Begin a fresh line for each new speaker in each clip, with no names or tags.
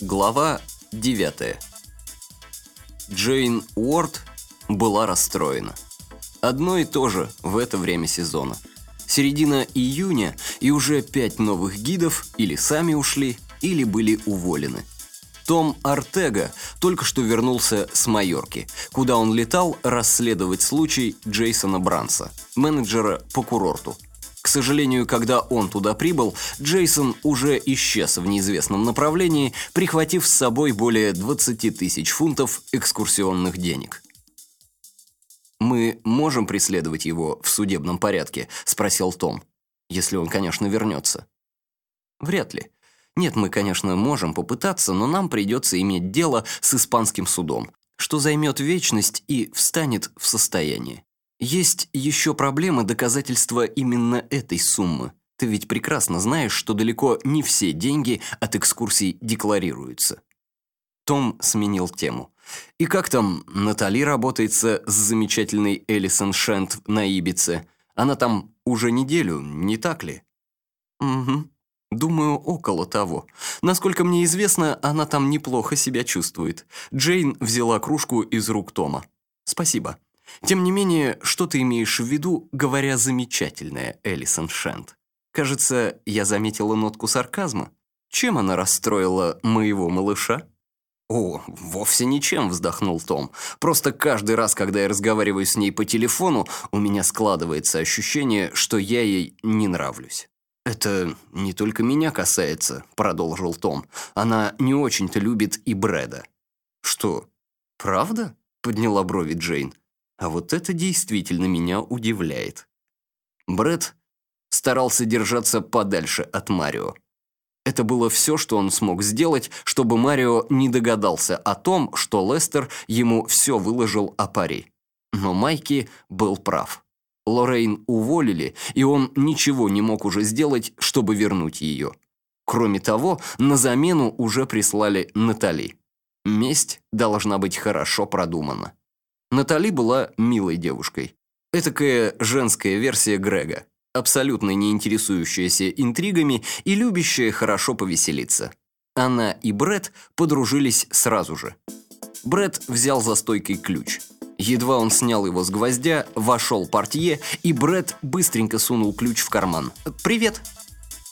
Глава 9 Джейн Уорд была расстроена. Одно и то же в это время сезона. Середина июня, и уже пять новых гидов или сами ушли, или были уволены. Том Артега только что вернулся с Майорки, куда он летал расследовать случай Джейсона Бранса, менеджера по курорту. К сожалению, когда он туда прибыл, Джейсон уже исчез в неизвестном направлении, прихватив с собой более 20 тысяч фунтов экскурсионных денег. «Мы можем преследовать его в судебном порядке?» – спросил Том. «Если он, конечно, вернется». «Вряд ли. Нет, мы, конечно, можем попытаться, но нам придется иметь дело с испанским судом, что займет вечность и встанет в состояние. Есть еще проблема доказательства именно этой суммы. Ты ведь прекрасно знаешь, что далеко не все деньги от экскурсий декларируются. Том сменил тему. И как там Натали работается с замечательной Элисон Шент на Ибице? Она там уже неделю, не так ли? Угу. Думаю, около того. Насколько мне известно, она там неплохо себя чувствует. Джейн взяла кружку из рук Тома. Спасибо. Тем не менее, что ты имеешь в виду, говоря замечательная Элисон Шент? Кажется, я заметила нотку сарказма. Чем она расстроила моего малыша? «О, вовсе ничем», — вздохнул Том. «Просто каждый раз, когда я разговариваю с ней по телефону, у меня складывается ощущение, что я ей не нравлюсь». «Это не только меня касается», — продолжил Том. «Она не очень-то любит и Брэда». «Что, правда?» — подняла брови Джейн. А вот это действительно меня удивляет. Брэд старался держаться подальше от Марио. Это было все, что он смог сделать, чтобы Марио не догадался о том, что Лестер ему все выложил о пари. Но Майки был прав. Лоррейн уволили, и он ничего не мог уже сделать, чтобы вернуть ее. Кроме того, на замену уже прислали Натали. Месть должна быть хорошо продумана. Натали была милой девушкой. Этакая женская версия Грега, абсолютно не интересующаяся интригами и любящая хорошо повеселиться. Она и Бред подружились сразу же. Бред взял за стойкой ключ. Едва он снял его с гвоздя, вошел портье, и Бред быстренько сунул ключ в карман. «Привет!»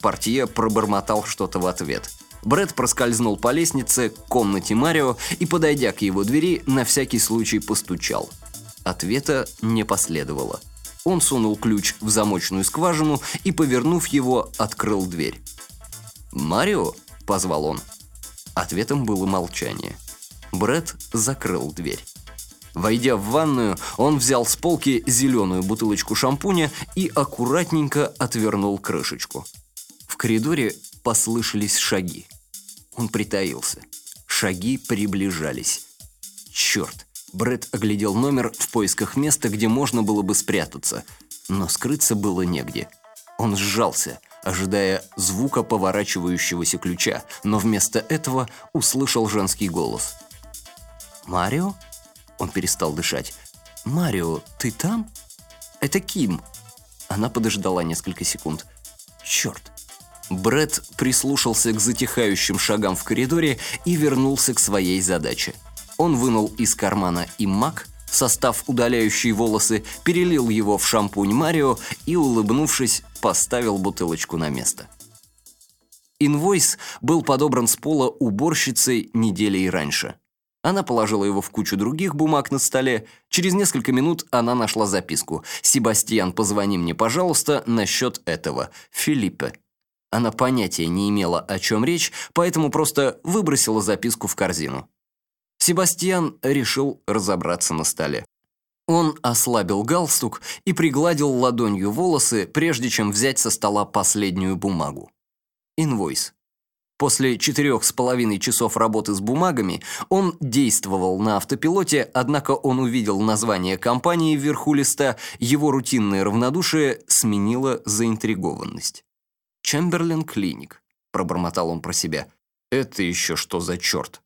Портье пробормотал что-то в ответ – Брэд проскользнул по лестнице к комнате Марио и, подойдя к его двери, на всякий случай постучал. Ответа не последовало. Он сунул ключ в замочную скважину и, повернув его, открыл дверь. «Марио?» – позвал он. Ответом было молчание. Брэд закрыл дверь. Войдя в ванную, он взял с полки зеленую бутылочку шампуня и аккуратненько отвернул крышечку. В коридоре послышались шаги. Он притаился. Шаги приближались. Черт! Брэд оглядел номер в поисках места, где можно было бы спрятаться. Но скрыться было негде. Он сжался, ожидая звука поворачивающегося ключа, но вместо этого услышал женский голос. «Марио?» Он перестал дышать. «Марио, ты там?» «Это Ким». Она подождала несколько секунд. «Черт, Бред прислушался к затихающим шагам в коридоре и вернулся к своей задаче. Он вынул из кармана и мак, состав удаляющие волосы, перелил его в шампунь Марио и, улыбнувшись, поставил бутылочку на место. Инвойс был подобран с пола уборщицей неделей раньше. Она положила его в кучу других бумаг на столе. Через несколько минут она нашла записку. «Себастьян, позвони мне, пожалуйста, насчет этого. Филиппе». Она понятия не имела, о чем речь, поэтому просто выбросила записку в корзину. Себастьян решил разобраться на столе. Он ослабил галстук и пригладил ладонью волосы, прежде чем взять со стола последнюю бумагу. Инвойс. После четырех с половиной часов работы с бумагами он действовал на автопилоте, однако он увидел название компании вверху листа, его рутинное равнодушие сменило заинтригованность. «Чемберлен Клиник», — пробормотал он про себя. «Это еще что за черт?»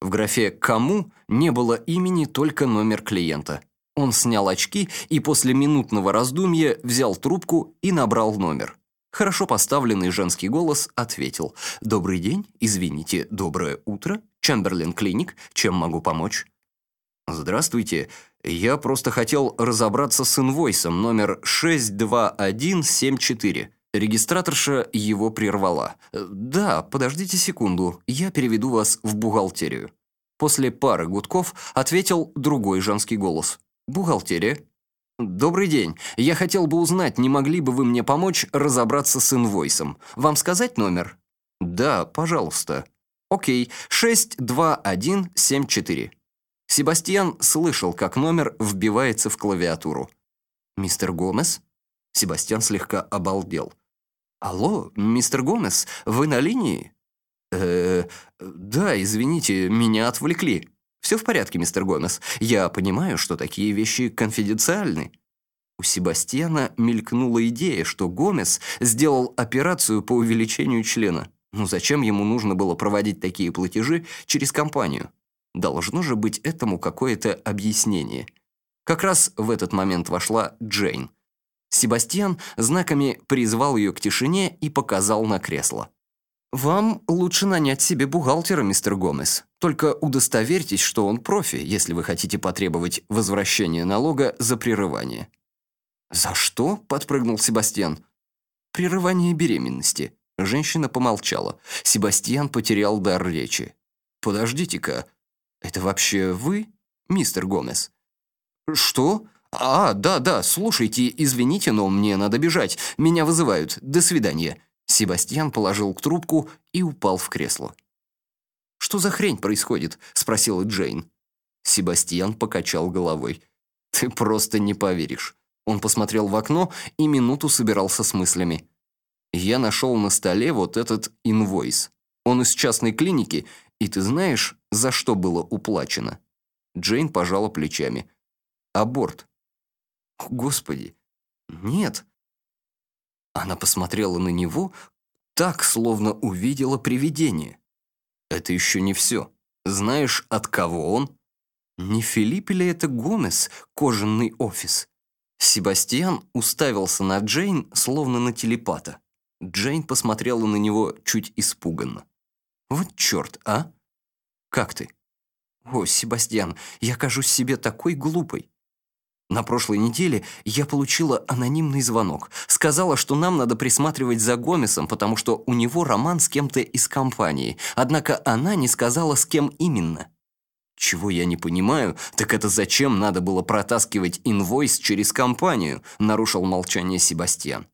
В графе «Кому» не было имени, только номер клиента. Он снял очки и после минутного раздумья взял трубку и набрал номер. Хорошо поставленный женский голос ответил. «Добрый день, извините, доброе утро, Чемберлин Клиник, чем могу помочь?» «Здравствуйте, я просто хотел разобраться с инвойсом номер 62174». Регистраторша его прервала. «Да, подождите секунду, я переведу вас в бухгалтерию». После пары гудков ответил другой женский голос. «Бухгалтерия?» «Добрый день. Я хотел бы узнать, не могли бы вы мне помочь разобраться с инвойсом. Вам сказать номер?» «Да, пожалуйста». «Окей, 62174». Себастьян слышал, как номер вбивается в клавиатуру. «Мистер Гомес?» Себастьян слегка обалдел. «Алло, мистер Гомес, вы на линии?» «Э, да, извините, меня отвлекли». «Все в порядке, мистер Гомес. Я понимаю, что такие вещи конфиденциальны». У Себастьяна мелькнула идея, что Гомес сделал операцию по увеличению члена. Ну зачем ему нужно было проводить такие платежи через компанию? Должно же быть этому какое-то объяснение. Как раз в этот момент вошла Джейн. Себастьян знаками призвал ее к тишине и показал на кресло. «Вам лучше нанять себе бухгалтера, мистер Гомес. Только удостоверьтесь, что он профи, если вы хотите потребовать возвращения налога за прерывание». «За что?» – подпрыгнул Себастьян. «Прерывание беременности». Женщина помолчала. Себастьян потерял дар речи. «Подождите-ка, это вообще вы, мистер Гомес?» «Что? А, да-да, слушайте, извините, но мне надо бежать. Меня вызывают. До свидания». Себастьян положил трубку и упал в кресло. «Что за хрень происходит?» – спросила Джейн. Себастьян покачал головой. «Ты просто не поверишь». Он посмотрел в окно и минуту собирался с мыслями. «Я нашел на столе вот этот инвойс. Он из частной клиники, и ты знаешь, за что было уплачено?» Джейн пожала плечами. «Аборт». «Господи, нет, она посмотрела на него так, словно увидела привидение. Это еще не все. Знаешь, от кого он? Не Филипп ли это Гомес, кожаный офис? Себастьян уставился на Джейн, словно на телепата. Джейн посмотрела на него чуть испуганно. «Вот черт, а? Как ты?» «О, Себастьян, я кажусь себе такой глупой. На прошлой неделе я получила анонимный звонок. Сказала, что нам надо присматривать за Гомесом, потому что у него роман с кем-то из компании. Однако она не сказала, с кем именно. Чего я не понимаю, так это зачем надо было протаскивать инвойс через компанию, нарушил молчание Себастьян.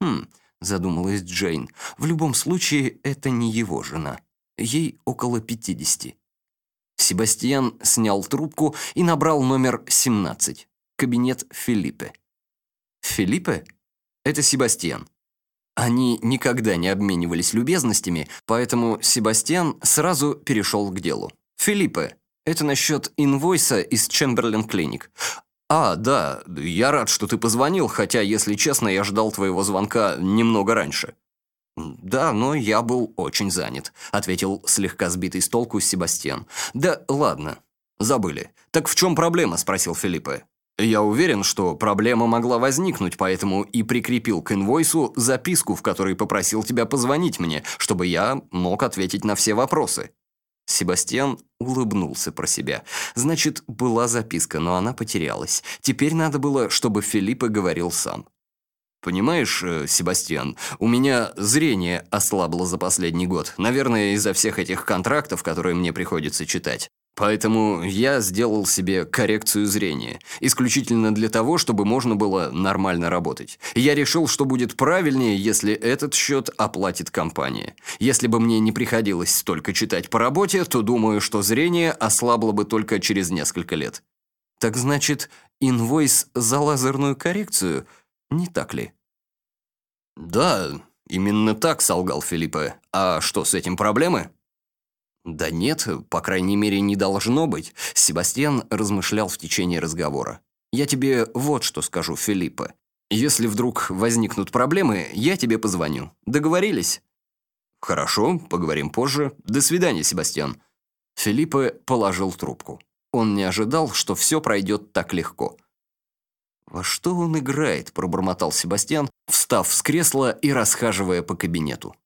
Хм, задумалась Джейн. В любом случае, это не его жена. Ей около пятидесяти. Себастьян снял трубку и набрал номер 17 кабинет Филиппе. Филиппе — это Себастьян. Они никогда не обменивались любезностями, поэтому Себастьян сразу перешел к делу. «Филиппе, это насчет инвойса из Чемберлен Клиник. А, да, я рад, что ты позвонил, хотя, если честно, я ждал твоего звонка немного раньше». «Да, но я был очень занят», — ответил слегка сбитый с толку Себастьян. «Да ладно, забыли. Так в чем проблема?» — спросил Филиппе. Я уверен, что проблема могла возникнуть, поэтому и прикрепил к инвойсу записку, в которой попросил тебя позвонить мне, чтобы я мог ответить на все вопросы». Себастьян улыбнулся про себя. Значит, была записка, но она потерялась. Теперь надо было, чтобы Филиппа говорил сам. «Понимаешь, э, Себастьян, у меня зрение ослабло за последний год. Наверное, из-за всех этих контрактов, которые мне приходится читать. Поэтому я сделал себе коррекцию зрения, исключительно для того, чтобы можно было нормально работать. Я решил, что будет правильнее, если этот счет оплатит компания. Если бы мне не приходилось столько читать по работе, то думаю, что зрение ослабло бы только через несколько лет. Так значит, инвойс за лазерную коррекцию, не так ли? Да, именно так солгал Филиппе. А что, с этим проблемы? «Да нет, по крайней мере, не должно быть», — Себастьян размышлял в течение разговора. «Я тебе вот что скажу, Филиппа. Если вдруг возникнут проблемы, я тебе позвоню. Договорились?» «Хорошо, поговорим позже. До свидания, Себастьян». Филиппе положил трубку. Он не ожидал, что все пройдет так легко. «Во что он играет?» – пробормотал Себастьян, встав с кресла и расхаживая по кабинету.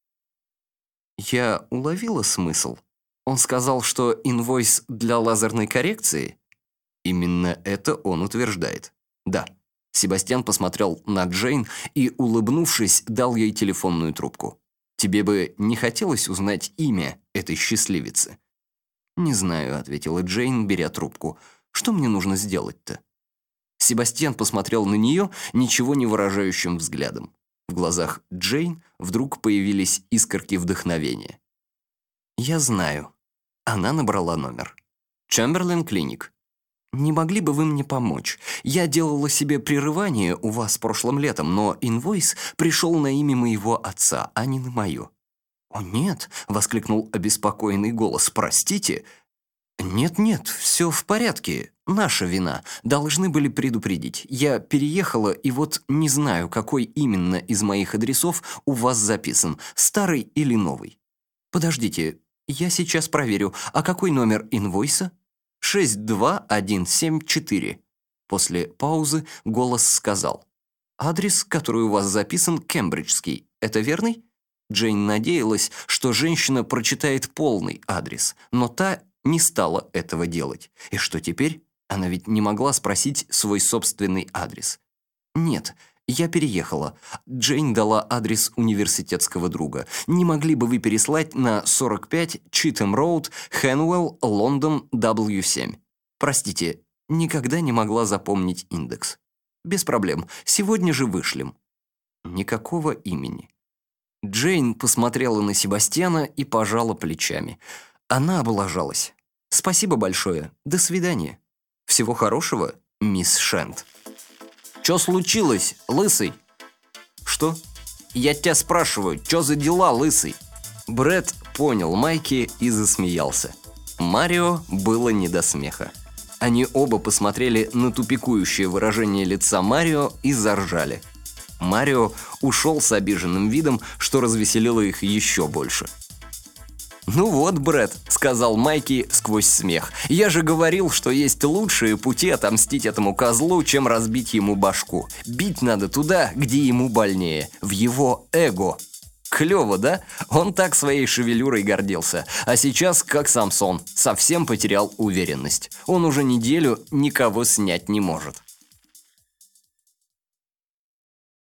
Я уловила смысл. Он сказал, что инвойс для лазерной коррекции? Именно это он утверждает. Да. Себастьян посмотрел на Джейн и, улыбнувшись, дал ей телефонную трубку. «Тебе бы не хотелось узнать имя этой счастливицы?» «Не знаю», — ответила Джейн, беря трубку. «Что мне нужно сделать-то?» Себастьян посмотрел на нее ничего не выражающим взглядом. В глазах Джейн вдруг появились искорки вдохновения. «Я знаю». Она набрала номер. «Чемберлен Клиник. Не могли бы вы мне помочь? Я делала себе прерывание у вас прошлым летом, но инвойс пришел на имя моего отца, а не на мое». «О, нет!» — воскликнул обеспокоенный голос. «Простите!» «Нет-нет, все в порядке. Наша вина. Должны были предупредить. Я переехала, и вот не знаю, какой именно из моих адресов у вас записан, старый или новый. Подождите, я сейчас проверю. А какой номер инвойса?» 62174. После паузы голос сказал. «Адрес, который у вас записан, кембриджский. Это верный?» Джейн надеялась, что женщина прочитает полный адрес, но та не стала этого делать. И что теперь? Она ведь не могла спросить свой собственный адрес. «Нет, я переехала. Джейн дала адрес университетского друга. Не могли бы вы переслать на 45 Читем Роуд, Хэнуэлл, Лондон, W7? Простите, никогда не могла запомнить индекс. Без проблем. Сегодня же вышлем. Никакого имени. Джейн посмотрела на Себастьяна и пожала плечами. Она облажалась. «Спасибо большое. До свидания. Всего хорошего, мисс Шент». Что случилось, лысый?» «Что?» «Я тебя спрашиваю, что за дела, лысый?» Бред понял Майки и засмеялся. Марио было не до смеха. Они оба посмотрели на тупикующее выражение лица Марио и заржали. Марио ушел с обиженным видом, что развеселило их еще больше. «Ну вот, Брэд», — сказал Майки сквозь смех. «Я же говорил, что есть лучшие пути отомстить этому козлу, чем разбить ему башку. Бить надо туда, где ему больнее, в его эго». Клево, да? Он так своей шевелюрой гордился. А сейчас, как Самсон, совсем потерял уверенность. Он уже неделю никого снять не может.